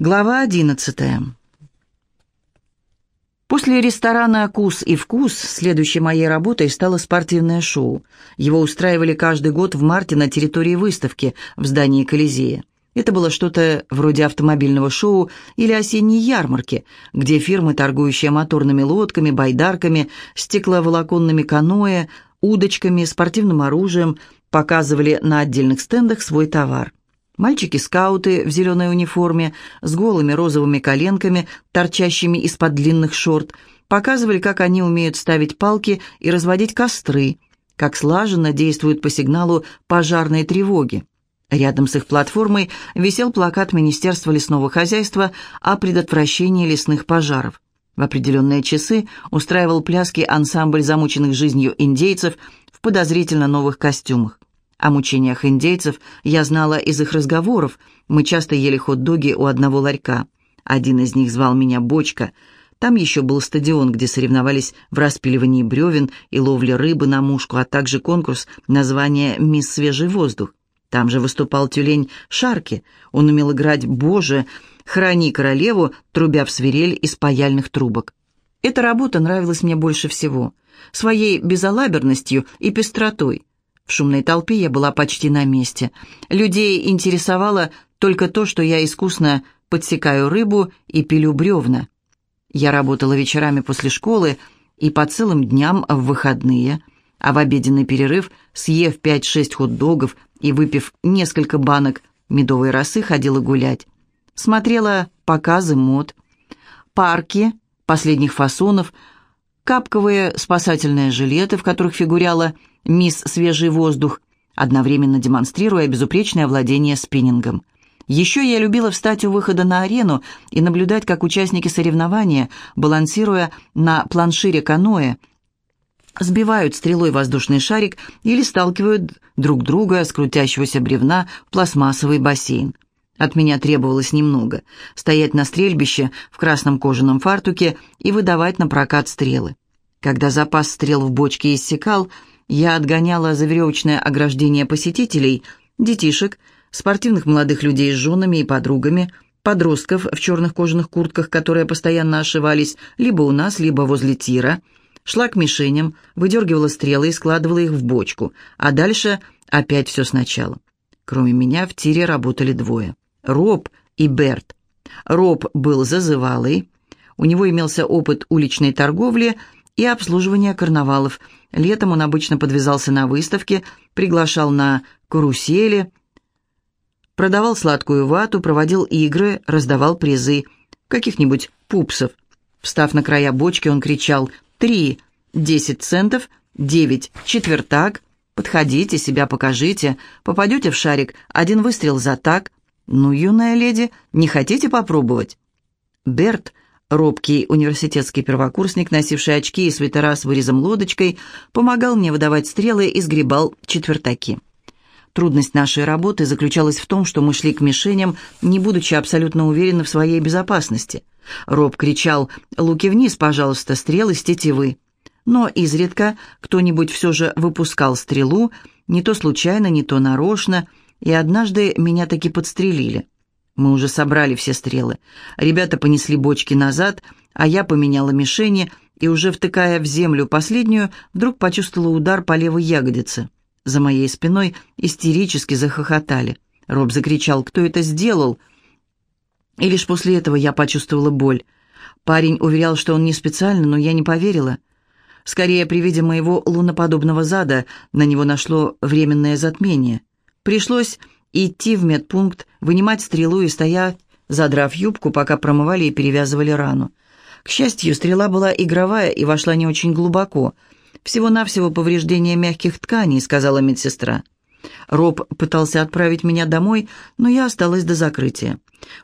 Глава одиннадцатая. После ресторана «Кус и вкус» следующей моей работой стало спортивное шоу. Его устраивали каждый год в марте на территории выставки в здании Колизея. Это было что-то вроде автомобильного шоу или осенней ярмарки, где фирмы, торгующие моторными лодками, байдарками, стекловолоконными каноэ, удочками, спортивным оружием, показывали на отдельных стендах свой товар. Мальчики-скауты в зеленой униформе с голыми розовыми коленками, торчащими из-под длинных шорт, показывали, как они умеют ставить палки и разводить костры, как слаженно действуют по сигналу пожарной тревоги. Рядом с их платформой висел плакат Министерства лесного хозяйства о предотвращении лесных пожаров. В определенные часы устраивал пляски ансамбль замученных жизнью индейцев в подозрительно новых костюмах. О мучениях индейцев я знала из их разговоров. Мы часто ели хот-доги у одного ларька. Один из них звал меня Бочка. Там еще был стадион, где соревновались в распиливании бревен и ловле рыбы на мушку, а также конкурс названия «Мисс Свежий воздух». Там же выступал тюлень Шарки. Он умел играть «Боже, храни королеву», трубя в свирель из паяльных трубок. Эта работа нравилась мне больше всего. Своей безалаберностью и пестротой. В шумной толпе я была почти на месте. Людей интересовало только то, что я искусно подсекаю рыбу и пилю бревна. Я работала вечерами после школы и по целым дням в выходные, а в обеденный перерыв, съев 5-6 хот-догов и выпив несколько банок медовой росы, ходила гулять. Смотрела показы мод, парки последних фасонов, капковые спасательные жилеты, в которых фигуряла «Мисс Свежий воздух», одновременно демонстрируя безупречное владение спиннингом. Еще я любила встать у выхода на арену и наблюдать, как участники соревнования, балансируя на планшире каноэ, сбивают стрелой воздушный шарик или сталкивают друг друга с крутящегося бревна в пластмассовый бассейн. От меня требовалось немного – стоять на стрельбище в красном кожаном фартуке и выдавать на прокат стрелы. Когда запас стрел в бочке иссякал – я отгоняла за веревочное ограждение посетителей, детишек, спортивных молодых людей с женами и подругами, подростков в черных кожаных куртках, которые постоянно ошивались либо у нас, либо возле тира, шла к мишеням, выдергивала стрелы и складывала их в бочку, а дальше опять все сначала. Кроме меня в тире работали двое — Роб и Берт. Роб был зазывалый, у него имелся опыт уличной торговли и обслуживания карнавалов – Летом он обычно подвязался на выставке, приглашал на карусели, продавал сладкую вату, проводил игры, раздавал призы, каких-нибудь пупсов. Встав на края бочки, он кричал «Три, десять центов, девять, четвертак, подходите, себя покажите, попадете в шарик, один выстрел за так. Ну, юная леди, не хотите попробовать?» Берт Робкий университетский первокурсник, носивший очки и свитера с вырезом лодочкой, помогал мне выдавать стрелы и сгребал четвертаки. Трудность нашей работы заключалась в том, что мы шли к мишеням, не будучи абсолютно уверены в своей безопасности. Роб кричал «Луки вниз, пожалуйста, стрелы с тетивы». Но изредка кто-нибудь все же выпускал стрелу, не то случайно, не то нарочно, и однажды меня таки подстрелили. Мы уже собрали все стрелы. Ребята понесли бочки назад, а я поменяла мишени и, уже втыкая в землю последнюю, вдруг почувствовала удар по левой ягодице. За моей спиной истерически захохотали. Роб закричал «Кто это сделал?» И лишь после этого я почувствовала боль. Парень уверял, что он не специально, но я не поверила. Скорее, при виде моего луноподобного зада на него нашло временное затмение. Пришлось идти в медпункт, вынимать стрелу и стоять, задрав юбку, пока промывали и перевязывали рану. К счастью, стрела была игровая и вошла не очень глубоко. «Всего-навсего повреждение мягких тканей», — сказала медсестра. Роб пытался отправить меня домой, но я осталась до закрытия.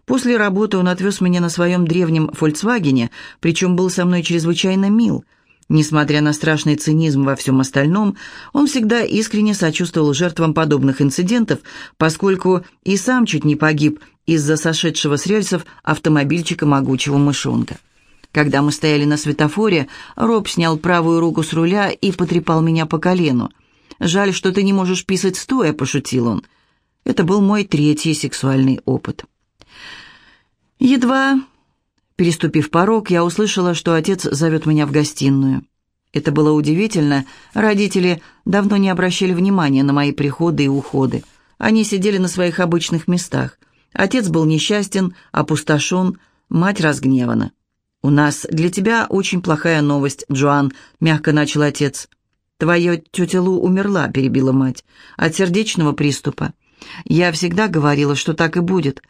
После работы он отвез меня на своем древнем «Фольксвагене», причем был со мной чрезвычайно мил. Несмотря на страшный цинизм во всем остальном, он всегда искренне сочувствовал жертвам подобных инцидентов, поскольку и сам чуть не погиб из-за сошедшего с рельсов автомобильчика могучего мышонка. Когда мы стояли на светофоре, Роб снял правую руку с руля и потрепал меня по колену. «Жаль, что ты не можешь писать стоя», — пошутил он. Это был мой третий сексуальный опыт. Едва, переступив порог, я услышала, что отец зовет меня в гостиную. Это было удивительно. Родители давно не обращали внимания на мои приходы и уходы. Они сидели на своих обычных местах. Отец был несчастен, опустошен, мать разгневана. «У нас для тебя очень плохая новость, Джоан», — мягко начал отец. «Твоя тетя Лу умерла», — перебила мать, — «от сердечного приступа. Я всегда говорила, что так и будет.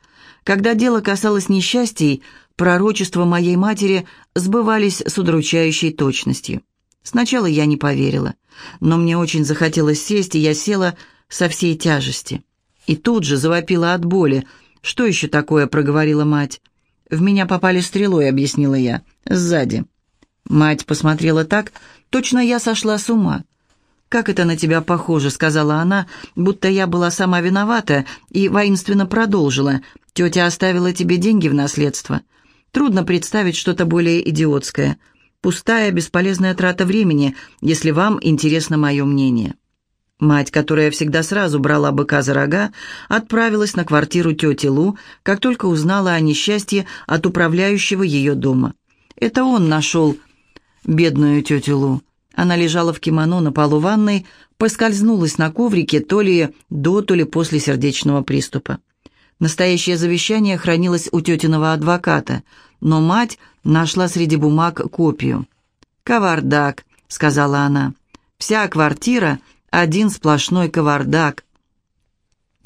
Когда дело касалось несчастий, пророчества моей матери сбывались с удручающей точностью. Сначала я не поверила, но мне очень захотелось сесть, и я села со всей тяжести. И тут же завопила от боли. «Что еще такое?» — проговорила мать. «В меня попали стрелой», — объяснила я. «Сзади». Мать посмотрела так, точно я сошла с ума. «Как это на тебя похоже?» — сказала она, будто я была сама виновата, и воинственно продолжила. «Тетя оставила тебе деньги в наследство. Трудно представить что-то более идиотское. Пустая, бесполезная трата времени, если вам интересно мое мнение». Мать, которая всегда сразу брала быка за рога, отправилась на квартиру тети Лу, как только узнала о несчастье от управляющего ее дома. Это он нашел бедную тетю Лу. Она лежала в кимоно на полу ванной, поскользнулась на коврике то ли до, то ли после сердечного приступа. Настоящее завещание хранилось у тетиного адвоката, но мать нашла среди бумаг копию. «Кавардак», — сказала она. «Вся квартира — один сплошной кавардак.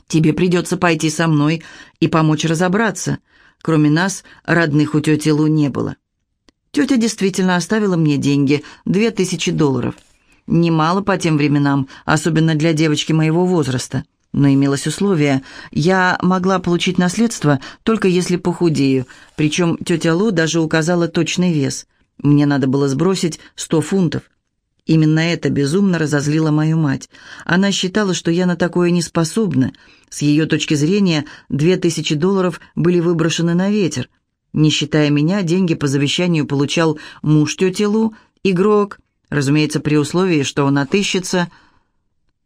Тебе придется пойти со мной и помочь разобраться. Кроме нас, родных у тети Лу не было». Тетя действительно оставила мне деньги, две тысячи долларов. Немало по тем временам, особенно для девочки моего возраста. Но имелось условие. Я могла получить наследство только если похудею, причем тетя Лу даже указала точный вес. Мне надо было сбросить сто фунтов. Именно это безумно разозлило мою мать. Она считала, что я на такое не способна. С ее точки зрения, две тысячи долларов были выброшены на ветер. Не считая меня, деньги по завещанию получал муж тети Лу, игрок, разумеется, при условии, что он отыщется –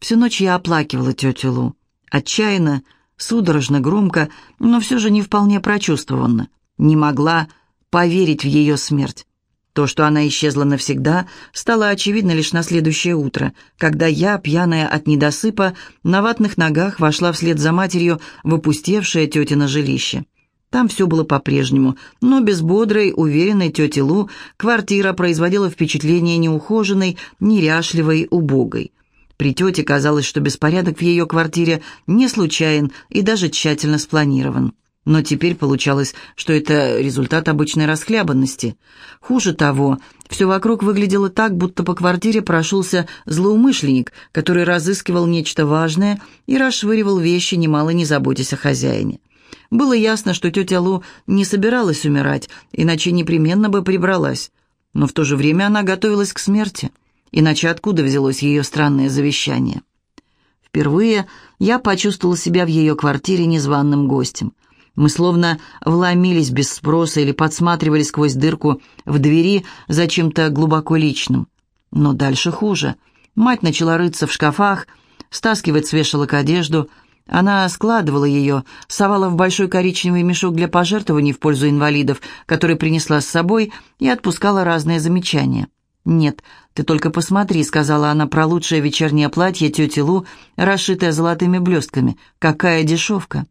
Всю ночь я оплакивала тетю Лу. Отчаянно, судорожно, громко, но все же не вполне прочувствованно. Не могла поверить в ее смерть. То, что она исчезла навсегда, стало очевидно лишь на следующее утро, когда я, пьяная от недосыпа, на ватных ногах вошла вслед за матерью в опустевшее тетино жилище. Там все было по-прежнему, но без бодрой, уверенной тети Лу квартира производила впечатление неухоженной, неряшливой, убогой. При тете казалось, что беспорядок в ее квартире не случайен и даже тщательно спланирован. Но теперь получалось, что это результат обычной расхлябанности. Хуже того, все вокруг выглядело так, будто по квартире прошелся злоумышленник, который разыскивал нечто важное и расшвыривал вещи, немало не заботясь о хозяине. Было ясно, что тетя Лу не собиралась умирать, иначе непременно бы прибралась. Но в то же время она готовилась к смерти. Иначе откуда взялось ее странное завещание? Впервые я почувствовал себя в ее квартире незваным гостем. Мы словно вломились без спроса или подсматривали сквозь дырку в двери за чем-то глубоко личным. Но дальше хуже. Мать начала рыться в шкафах, стаскивать с вешалок одежду. Она складывала ее, совала в большой коричневый мешок для пожертвований в пользу инвалидов, который принесла с собой, и отпускала разные замечания. «Нет, ты только посмотри», — сказала она про лучшее вечернее платье тети Лу, расшитое золотыми блестками. «Какая дешевка!»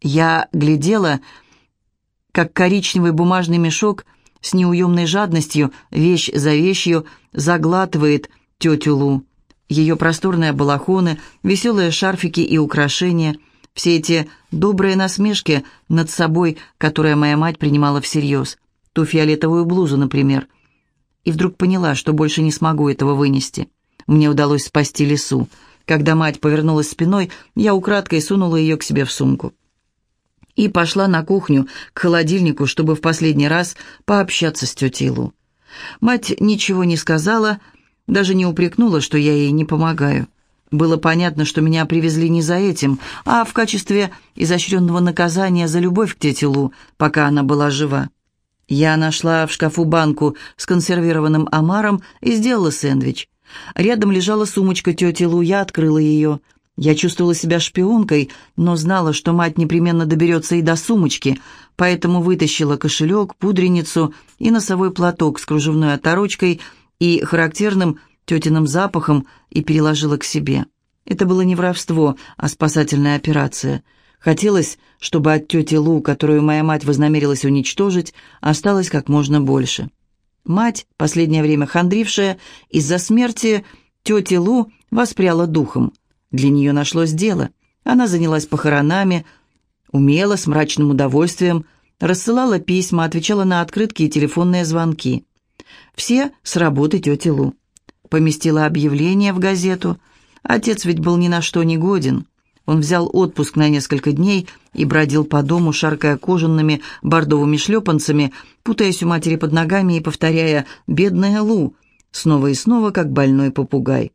Я глядела, как коричневый бумажный мешок с неуемной жадностью, вещь за вещью, заглатывает тетю Лу. Ее просторные балахоны, веселые шарфики и украшения, все эти добрые насмешки над собой, которые моя мать принимала всерьез. Ту фиолетовую блузу, например — и вдруг поняла, что больше не смогу этого вынести. Мне удалось спасти лису. Когда мать повернулась спиной, я украдкой сунула ее к себе в сумку. И пошла на кухню, к холодильнику, чтобы в последний раз пообщаться с тетей Лу. Мать ничего не сказала, даже не упрекнула, что я ей не помогаю. Было понятно, что меня привезли не за этим, а в качестве изощренного наказания за любовь к тете Лу, пока она была жива. Я нашла в шкафу банку с консервированным омаром и сделала сэндвич. Рядом лежала сумочка тети Лу, я открыла ее. Я чувствовала себя шпионкой, но знала, что мать непременно доберется и до сумочки, поэтому вытащила кошелек, пудреницу и носовой платок с кружевной оторочкой и характерным тетиным запахом и переложила к себе. Это было не воровство, а спасательная операция. Хотелось, чтобы от тети Лу, которую моя мать вознамерилась уничтожить, осталось как можно больше. Мать, последнее время хандрившая, из-за смерти тети Лу воспряла духом. Для нее нашлось дело. Она занялась похоронами, умела, с мрачным удовольствием, рассылала письма, отвечала на открытки и телефонные звонки. Все с работы тети Лу. Поместила объявление в газету. Отец ведь был ни на что не годен. Он взял отпуск на несколько дней и бродил по дому, шаркая кожаными бордовыми шлепанцами, путаясь у матери под ногами и повторяя «бедная Лу», снова и снова, как больной попугай.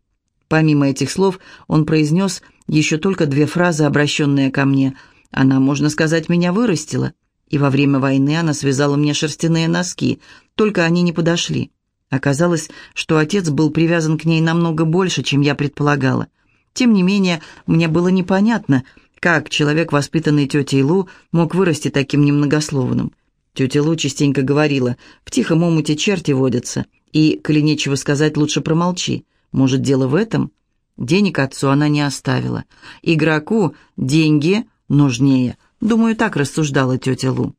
Помимо этих слов он произнес еще только две фразы, обращенные ко мне. «Она, можно сказать, меня вырастила». И во время войны она связала мне шерстяные носки, только они не подошли. Оказалось, что отец был привязан к ней намного больше, чем я предполагала. Тем не менее, мне было непонятно, как человек, воспитанный тетей Лу, мог вырасти таким немногословным. Тетя Лу частенько говорила, «В тихом омуте черти водятся, и, коли нечего сказать, лучше промолчи. Может, дело в этом?» Денег отцу она не оставила. Игроку деньги нужнее. Думаю, так рассуждала тетя Лу.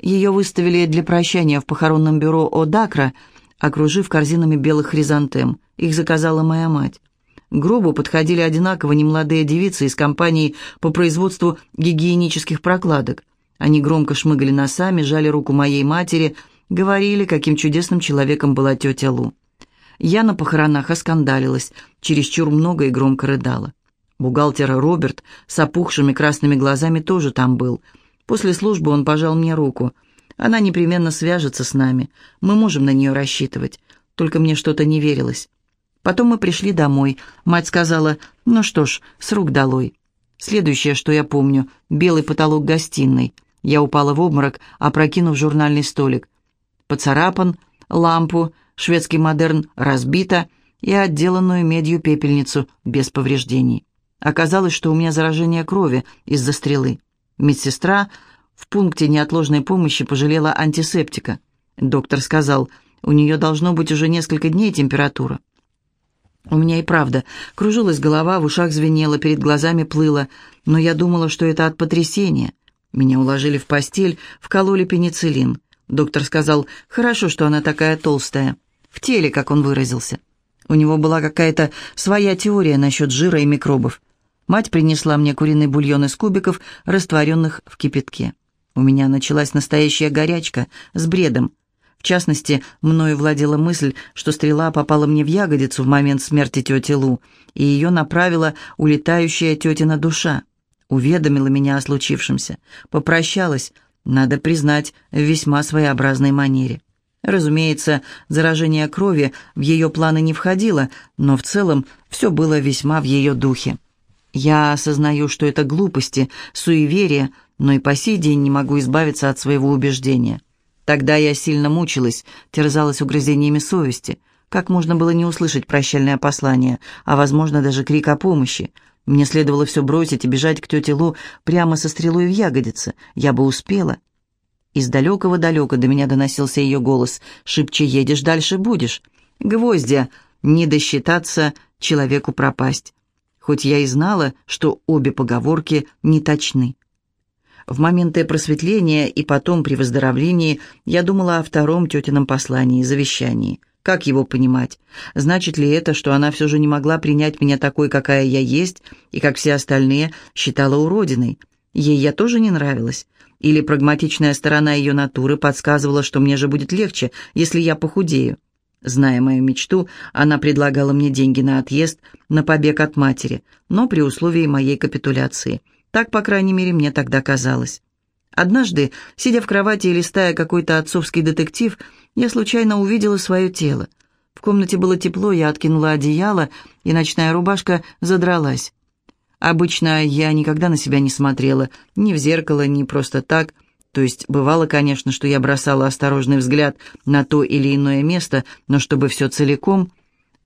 Ее выставили для прощания в похоронном бюро Одакра, окружив корзинами белых хризантем. Их заказала моя мать. Гробу подходили одинаково немолодые девицы из компании по производству гигиенических прокладок. Они громко шмыгали носами, жали руку моей матери, говорили, каким чудесным человеком была тетя Лу. Я на похоронах оскандалилась, чересчур много и громко рыдала. Бухгалтер Роберт с опухшими красными глазами тоже там был. После службы он пожал мне руку. Она непременно свяжется с нами. Мы можем на нее рассчитывать. Только мне что-то не верилось. Потом мы пришли домой. Мать сказала, ну что ж, с рук долой. Следующее, что я помню, белый потолок гостиной. Я упала в обморок, опрокинув журнальный столик. Поцарапан, лампу, шведский модерн разбита и отделанную медью пепельницу без повреждений. Оказалось, что у меня заражение крови из-за стрелы. Медсестра в пункте неотложной помощи пожалела антисептика. Доктор сказал, у нее должно быть уже несколько дней температура. У меня и правда кружилась голова, в ушах звенело, перед глазами плыло, но я думала, что это от потрясения. Меня уложили в постель, вкололи пенициллин. Доктор сказал, хорошо, что она такая толстая. В теле, как он выразился. У него была какая-то своя теория насчет жира и микробов. Мать принесла мне куриный бульон из кубиков, растворенных в кипятке. У меня началась настоящая горячка с бредом. В частности, мною владела мысль, что стрела попала мне в ягодицу в момент смерти тети Лу, и ее направила улетающая тетина душа. Уведомила меня о случившемся, попрощалась, надо признать, в весьма своеобразной манере. Разумеется, заражение крови в ее планы не входило, но в целом все было весьма в ее духе. Я осознаю, что это глупости, суеверие, но и по сей день не могу избавиться от своего убеждения. Тогда я сильно мучилась, терзалась угрызениями совести. Как можно было не услышать прощальное послание, а, возможно, даже крик о помощи? Мне следовало все бросить и бежать к тете Лу прямо со стрелой в ягодице. Я бы успела. Из далекого-далека до меня доносился ее голос. «Шибче едешь, дальше будешь. Гвоздя, не досчитаться, человеку пропасть». Хоть я и знала, что обе поговорки не точны. В моменты просветления и потом при выздоровлении я думала о втором тетином послании, завещании. Как его понимать? Значит ли это, что она все же не могла принять меня такой, какая я есть, и, как все остальные, считала уродиной? Ей я тоже не нравилась. Или прагматичная сторона ее натуры подсказывала, что мне же будет легче, если я похудею. Зная мою мечту, она предлагала мне деньги на отъезд, на побег от матери, но при условии моей капитуляции. Так, по крайней мере, мне тогда казалось. Однажды, сидя в кровати и листая какой-то отцовский детектив, я случайно увидела свое тело. В комнате было тепло, я откинула одеяло, и ночная рубашка задралась. Обычно я никогда на себя не смотрела, ни в зеркало, ни просто так. То есть бывало, конечно, что я бросала осторожный взгляд на то или иное место, но чтобы все целиком...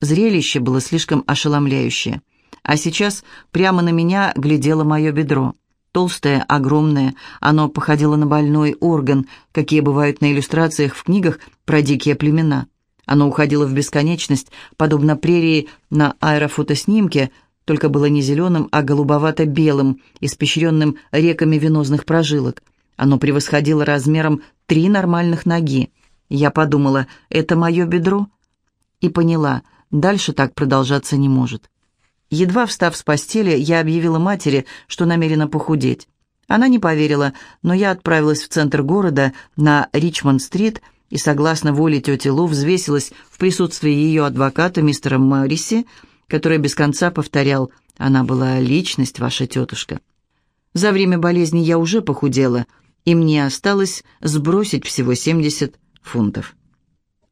Зрелище было слишком ошеломляющее. А сейчас прямо на меня глядело мое бедро. Толстое, огромное, оно походило на больной орган, какие бывают на иллюстрациях в книгах про дикие племена. Оно уходило в бесконечность, подобно прерии на аэрофотоснимке, только было не зеленым, а голубовато-белым, испещренным реками венозных прожилок. Оно превосходило размером три нормальных ноги. Я подумала, это мое бедро? И поняла, дальше так продолжаться не может. Едва встав с постели, я объявила матери, что намерена похудеть. Она не поверила, но я отправилась в центр города, на Ричмонд-стрит, и, согласно воле тети Лу, взвесилась в присутствии ее адвоката, мистера Морриси, который без конца повторял «Она была личность, ваша тетушка». За время болезни я уже похудела, и мне осталось сбросить всего 70 фунтов.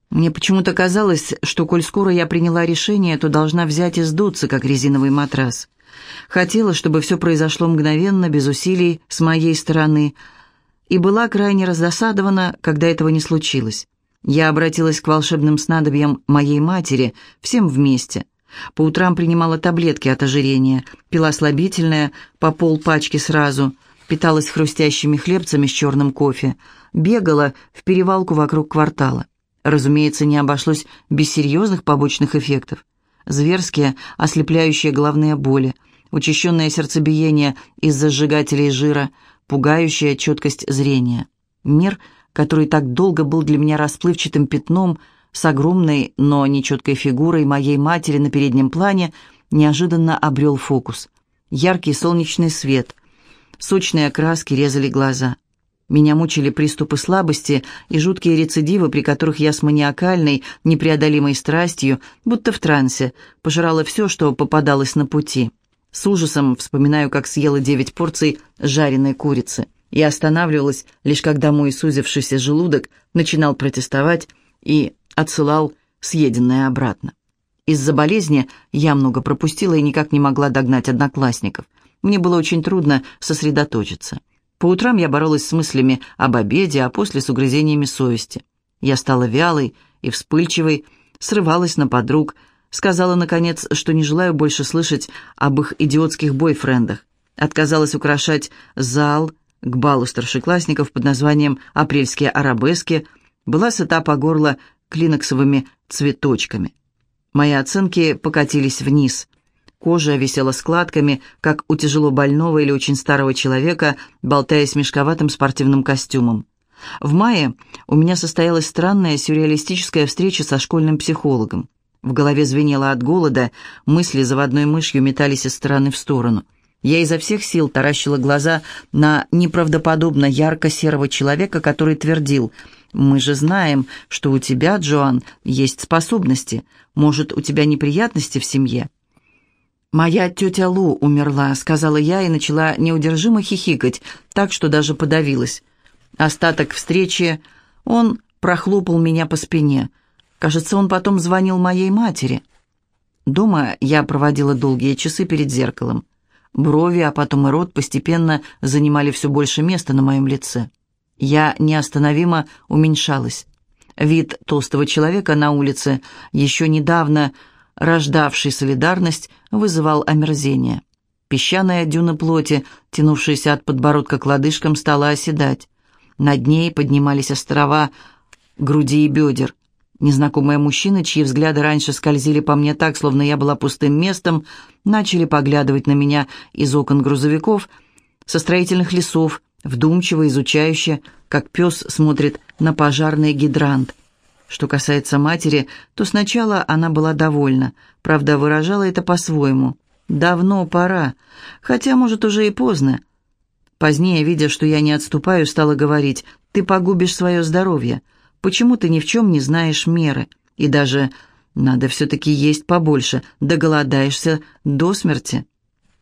Мне почему-то казалось, что, коль скоро я приняла решение, то должна взять и сдуться, как резиновый матрас. Хотела, чтобы все произошло мгновенно, без усилий с моей стороны, и была крайне раздосадована, когда этого не случилось. Я обратилась к волшебным снадобьям моей матери, всем вместе. По утрам принимала таблетки от ожирения, пила слабительное, по полпачки сразу, питалась хрустящими хлебцами с черным кофе, бегала в перевалку вокруг квартала. Разумеется, не обошлось без серьезных побочных эффектов. Зверские, ослепляющие головные боли, учащенное сердцебиение из-за сжигателей жира, пугающая четкость зрения. Мир, который так долго был для меня расплывчатым пятном, с огромной, но нечеткой фигурой моей матери на переднем плане, неожиданно обрел фокус. Яркий солнечный свет, сочные краски резали глаза. Меня мучили приступы слабости и жуткие рецидивы, при которых я с маниакальной, непреодолимой страстью, будто в трансе, пожирала все, что попадалось на пути. С ужасом вспоминаю, как съела девять порций жареной курицы. Я останавливалась, лишь когда мой сузившийся желудок начинал протестовать и отсылал съеденное обратно. Из-за болезни я много пропустила и никак не могла догнать одноклассников. Мне было очень трудно сосредоточиться. По утрам я боролась с мыслями об обеде, а после с угрызениями совести. Я стала вялой и вспыльчивой, срывалась на подруг, сказала, наконец, что не желаю больше слышать об их идиотских бойфрендах. Отказалась украшать зал к балу старшеклассников под названием «Апрельские арабески», была сыта по горло клиноксовыми цветочками. Мои оценки покатились вниз. Кожа висела складками, как у тяжело больного или очень старого человека, болтаясь мешковатым спортивным костюмом. В мае у меня состоялась странная сюрреалистическая встреча со школьным психологом. В голове звенело от голода, мысли заводной мышью метались из стороны в сторону. Я изо всех сил таращила глаза на неправдоподобно ярко-серого человека, который твердил «Мы же знаем, что у тебя, Джоан, есть способности. Может, у тебя неприятности в семье?» «Моя тетя Лу умерла», — сказала я и начала неудержимо хихикать, так что даже подавилась. Остаток встречи он прохлопал меня по спине. Кажется, он потом звонил моей матери. Дома я проводила долгие часы перед зеркалом. Брови, а потом и рот постепенно занимали все больше места на моем лице. Я неостановимо уменьшалась. Вид толстого человека на улице еще недавно рождавший солидарность, вызывал омерзение. Песчаная дюна плоти, тянувшаяся от подбородка к лодыжкам, стала оседать. Над ней поднимались острова груди и бедер. Незнакомые мужчины, чьи взгляды раньше скользили по мне так, словно я была пустым местом, начали поглядывать на меня из окон грузовиков, со строительных лесов, вдумчиво, изучающе, как пес смотрит на пожарный гидрант. Что касается матери, то сначала она была довольна, правда, выражала это по-своему. «Давно пора, хотя, может, уже и поздно». Позднее, видя, что я не отступаю, стала говорить, «Ты погубишь свое здоровье. Почему ты ни в чем не знаешь меры? И даже надо все-таки есть побольше, доголодаешься до смерти».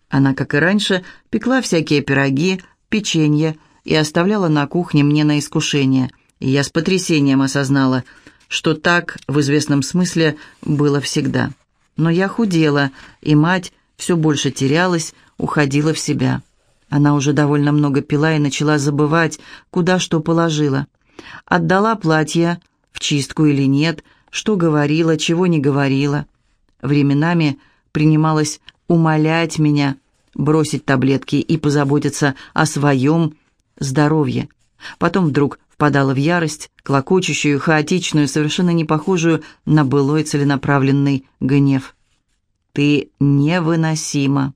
Она, как и раньше, пекла всякие пироги, печенье и оставляла на кухне мне на искушение. И я с потрясением осознала – что так, в известном смысле, было всегда. Но я худела, и мать все больше терялась, уходила в себя. Она уже довольно много пила и начала забывать, куда что положила. Отдала платье в чистку или нет, что говорила, чего не говорила. Временами принималась умолять меня бросить таблетки и позаботиться о своем здоровье. Потом вдруг впадала в ярость, клокочущую, хаотичную, совершенно не похожую на былой целенаправленный гнев. «Ты невыносима!»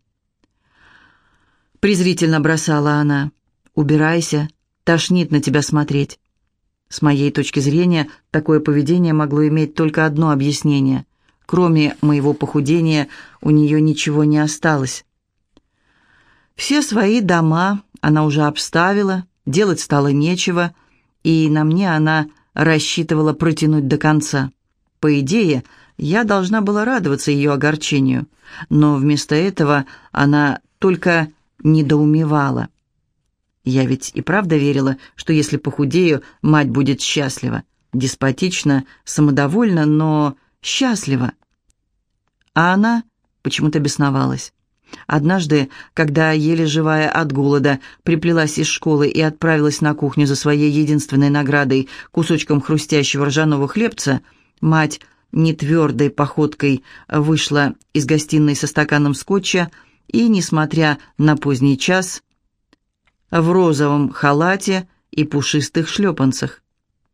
Презрительно бросала она. «Убирайся, тошнит на тебя смотреть». С моей точки зрения, такое поведение могло иметь только одно объяснение. Кроме моего похудения, у нее ничего не осталось. Все свои дома она уже обставила, делать стало нечего, и на мне она рассчитывала протянуть до конца. По идее, я должна была радоваться ее огорчению, но вместо этого она только недоумевала. Я ведь и правда верила, что если похудею, мать будет счастлива. Деспотично, самодовольна, но счастлива. А она почему-то бесновалась. Однажды, когда, еле живая от голода, приплелась из школы и отправилась на кухню за своей единственной наградой, кусочком хрустящего ржаного хлебца, мать нетвердой походкой вышла из гостиной со стаканом скотча и, несмотря на поздний час, в розовом халате и пушистых шлепанцах.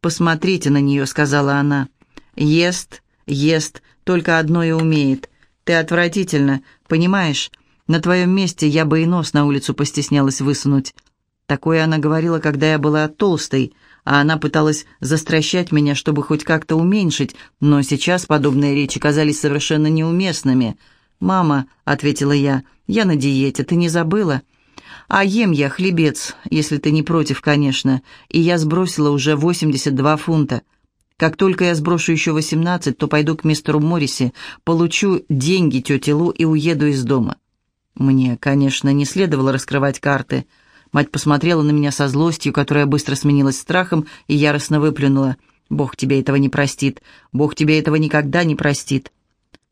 «Посмотрите на нее», — сказала она. «Ест, ест, только одно и умеет. Ты отвратительно, понимаешь? На твоем месте я бы и нос на улицу постеснялась высунуть». Такое она говорила, когда я была толстой, а она пыталась застращать меня, чтобы хоть как-то уменьшить, но сейчас подобные речи казались совершенно неуместными. «Мама», — ответила я, — «я на диете, ты не забыла?» А ем я хлебец, если ты не против, конечно, и я сбросила уже 82 фунта. Как только я сброшу еще 18, то пойду к мистеру Морриси, получу деньги тете Лу и уеду из дома. Мне, конечно, не следовало раскрывать карты. Мать посмотрела на меня со злостью, которая быстро сменилась страхом, и яростно выплюнула. «Бог тебе этого не простит. Бог тебе этого никогда не простит».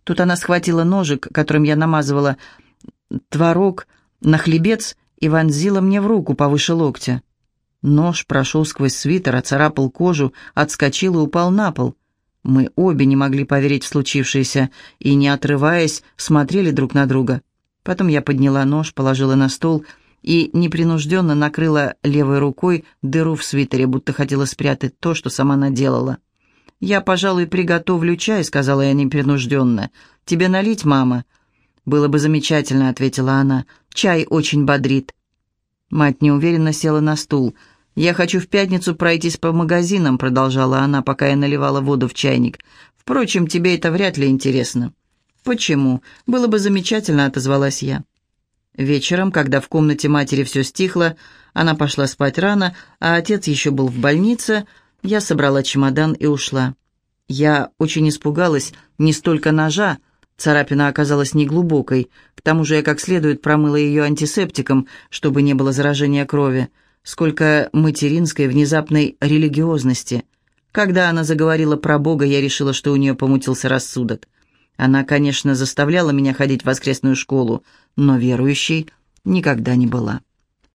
Тут она схватила ножик, которым я намазывала творог, на хлебец и вонзила мне в руку повыше локтя. Нож прошел сквозь свитер, оцарапал кожу, отскочил и упал на пол. Мы обе не могли поверить в случившееся и, не отрываясь, смотрели друг на друга. Потом я подняла нож, положила на стол и непринужденно накрыла левой рукой дыру в свитере, будто хотела спрятать то, что сама наделала. «Я, пожалуй, приготовлю чай», — сказала я непринужденно. «Тебе налить, мама?» «Было бы замечательно», — ответила она. «Чай очень бодрит». Мать неуверенно села на стул. «Я хочу в пятницу пройтись по магазинам», — продолжала она, пока я наливала воду в чайник. «Впрочем, тебе это вряд ли интересно». «Почему? Было бы замечательно», — отозвалась я. Вечером, когда в комнате матери все стихло, она пошла спать рано, а отец еще был в больнице, я собрала чемодан и ушла. Я очень испугалась не столько ножа, Царапина оказалась неглубокой, к тому же я как следует промыла ее антисептиком, чтобы не было заражения крови, сколько материнской внезапной религиозности. Когда она заговорила про Бога, я решила, что у нее помутился рассудок. Она, конечно, заставляла меня ходить в воскресную школу, но верующей никогда не была.